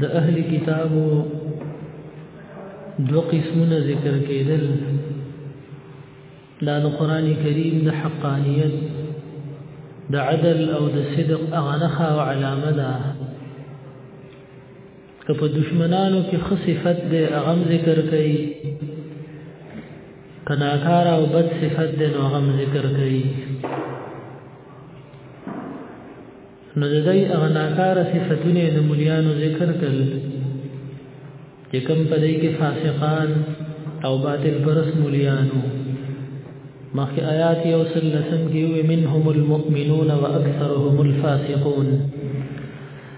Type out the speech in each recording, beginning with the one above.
د اهل کتابو دو قسمونه ذکر کېدل دا د قران کریم د حقانیت د عدل او د صدق اغنخه او علامه ده که په دشمنانو کې خو صفت دی غم ذکر کوي کناکار او بد صفت دی نو غم ذکر کوي نو د دې اغناکار صفاتونه د مليانو ذکر کړل چې کوم په دې کې فاسقان او باطل پرس مليانو مخکې آیات یو سل لسم کې وي منهم المؤمنون واکثرهم الفاسقون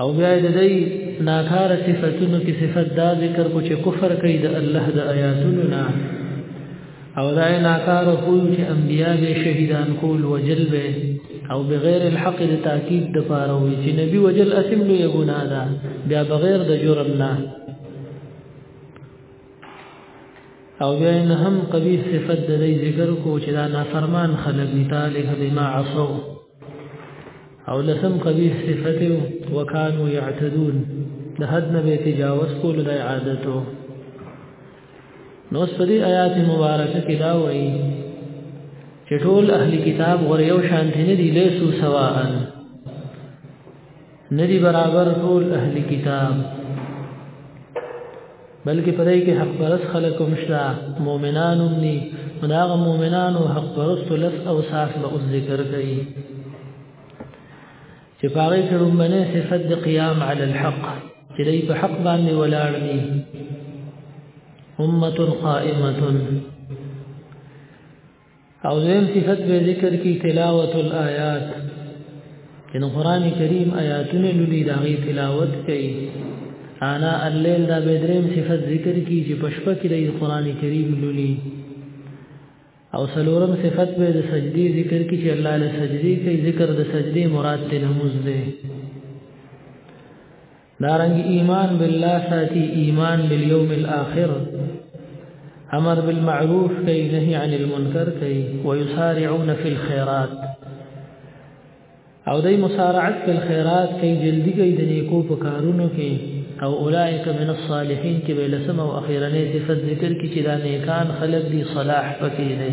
او بیا د دې ناکاره صفاتونو کې صفات دا ذکر کو چې کفر کوي د الله د آیاتونو نه او دا ناکاره خو چې انبیا به شهیدان کول وجل به او بغیر الحق د تاکید د پاره وي چې نبی وجل اسم لوی ګناه ده بیا بغیر د جرم نه او بیا نه هم قبیح صفت د ذکر کو چې دا نافرمان خلک دي تاله بما عصوا او لسم قبیح صفت وکانو یعتدون د حد نه به تجاوز کول د عادتو نو سپدی آیات مبارکه کې دا وایي چې ټول اهلي کتاب غره یو شانتی نه دي لیسو سواء ندی برابر ټول اهل کتاب بلکې پرې کې حق پرس خلک مشتا مؤمنان هم ني مناغه مؤمنان او حق پرس لس او صاف به ذکر کوي چې پاره کې رومنه صفت د قیام علی الحق چې دې په حق باندې ولاړ دي امه قائمه او زم صفت به ذکر کی تلاوت الآیات ان قران کریم آیاتونه لولي دا غي تلاوت کوي انا الليل دا به دریم صفت ذکر کی چې پشپه کې د قران کریم لولي او سلورم صفت به د سجدي ذکر کی چې الله له سجدي کوي ذکر د سجدي مراد ته نماز ده دارنګ ایمان بالله ساتي ایمان بالیوم الاخر امر بالمعروف کوي نهي عن المنکر کوي ويسارعون في الخيرات او دای مسارعت په خیرات کې جلدی کې د نیکو په کارونو کې او اولائک من الصالحین کې به لسم او اخیرنې صفت ذکر کې چې دا نیکان خلق دي صلاح پکې دي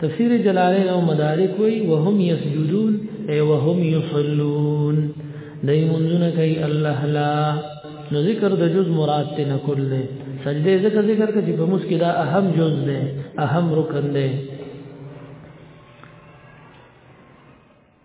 تفسیر جلالین او مدارک وی وهم یسجدون ای وهم یصلون دای منځونه کوي الله لا نو ذکر د جز مراد ته نه کول دی سجده ذکر ذکر کوي په مسکی دا اهم جز دی اهم رکن دی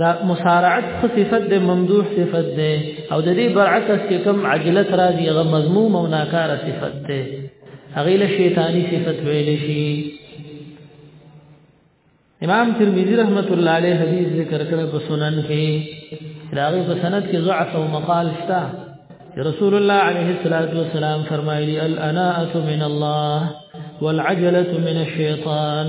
دا مسارعت خو صفت د ممدوح صفت ده او د دې برعکس کې کوم عجلت راځي هغه مذموم او ناکار صفت ده هغه له شیطانی صفت ویل شي امام ترمذی رحمت الله علیه حدیث ذکر کړه په سنن کې راغی په سند کې ضعف او مقال شته رسول الله علیه الصلاۃ والسلام فرمایلی الاناءه من الله والعجله من الشیطان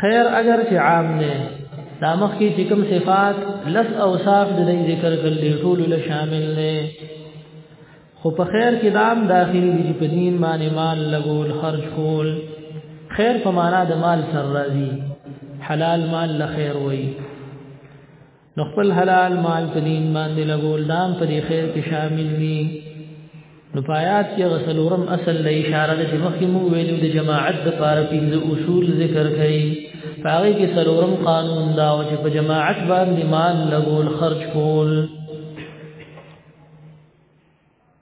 خیر اگر چې عام نه دا مخ کې چې کوم صفات لس اوصاف د دې ذکر کړل ټول له شامل نه خو په خیر کې دام داخلي دي چې په دین باندې مال لګول خرج کول خیر په معنا د مال سر راځي حلال مال لخیر وایي نو خپل حلال مال په دین باندې لګول دام په دې خیر کې شامل وي نو پایات کې غسلورم اصل له اشاره د مخکې مو ویلو د جماعت د پاره پنځه اصول ذکر کړي هغه کې سلورم قانون دا او چې په جماعت باندې مال لګول خرج کول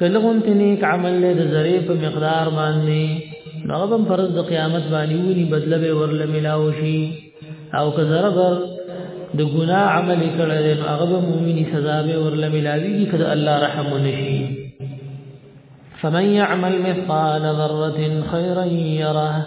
کله هم ته نیک عمل له ذری په مقدار باندې نغبم فرض د قیامت باندې ونی بدله به ورل ملاو شي او که زربر د ګنا عمل کړه د هغه به مؤمنی سزا به ورل ملاوی کی کده الله رحم نشي فمن يعمل مثقال ذره خيرا يره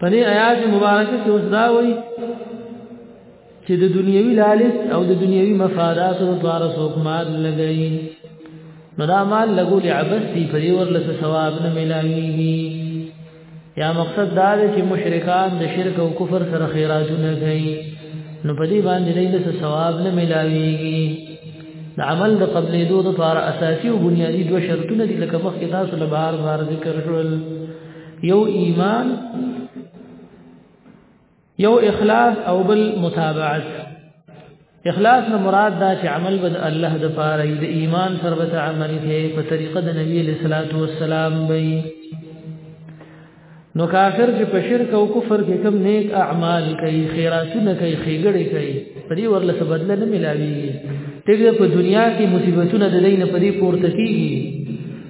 په دې آیات مبارکه کې اوس دا وایي چې د دنیوي لالچ او د دنیوي مفاداتو لپاره څوک مال لګي نو دا مال لګول عبث دی په دې ورله ثواب نه ملایږي یا مقصد دا دی چې مشرکان د شرک او کفر سره خیراتونه کوي نو په دې باندې نه څه ثواب نه ملایږي د عمل د قبلې دوه لپاره اساسي او بنیادی دوه شرطونه دي لکه مخکې تاسو لپاره ذکر شول یو ایمان یو اخلاص او بل متابعت اخلاص نه مراد دا چې عمل بد الله د پاره د ایمان سره به عمل کې په طریقه د نبی له صلوات و سلام به نو کافر چې په شرک او کفر کې کم نیک اعمال کوي خیراتونه کوي خېګړې کوي په دې ورله څه بدله نه ملاويږي دغه په دنیا کې مصیبتونه د دینه په دې پورته کیږي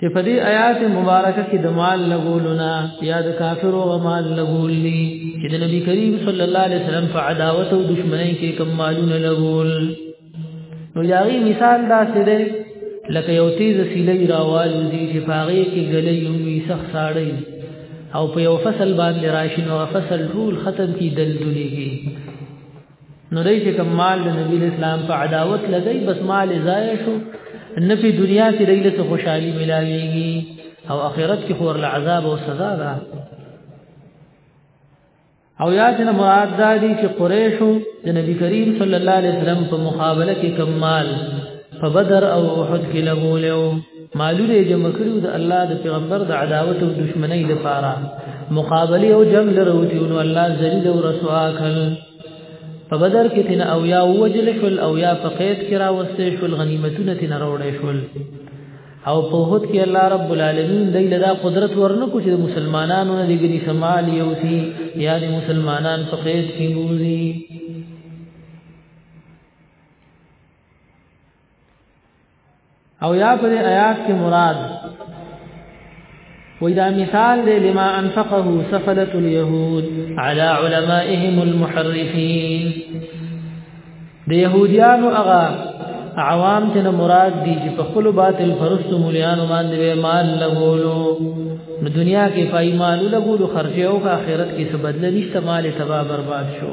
چې په دې آیات مبارکه کې د مال لګولنا یا د کافرو غ مال لګولني چې د نبی کریم صلی الله علیه وسلم په عداوت او دشمنی کې کوم مالونه لګول نو یاري مثال دا څه دی لکه یو تیز سیلې راوال دي چې پاغې کې غلې یو وی سخت ساړی او په یو فصل باندې راشي نو فصل ټول ختم کی دلدلېږي نو دای چې کمال د نبی اسلام په عداوت لګی بس مال ضایع شو نه په دنیا کې دایله څه خوشحالي ملاويږي او آخرت کې خور له عذاب او سزا ده او یاد نه مراد دا دي چې قریشو د نبی کریم صلی الله علیه وسلم په مخابله کې کمال په بدر او احد کې لګولیو مالونه جمع کړو د الله د پیغمبر د عداوت او دشمنی لپاره مقابله او جنگ لروتی نو الله ذلیل او رسوا کړ په بدر کې تن او یا وجل شل او یا په قید کې راوستې شل غنیمتونه تن راوړې شل او په هوت کې الله رب العالمین دای لدا قدرت ورنکو چې مسلمانانو نه دیګنی شمال یو سی یا د مسلمانان په قید کې موزي او یا پر آیات کې مراد وإذا مثال دې لما انفقه سفلة اليهود على علمائهم المحرفين د يهوديانو اغا عوام چې مراد دي چې په خپل باطل فرست مليانو باندې مال لګولو نو دنیا کې پای مال لګولو خرچه او آخرت کې څه بدل نشته مال تباہ برباد شو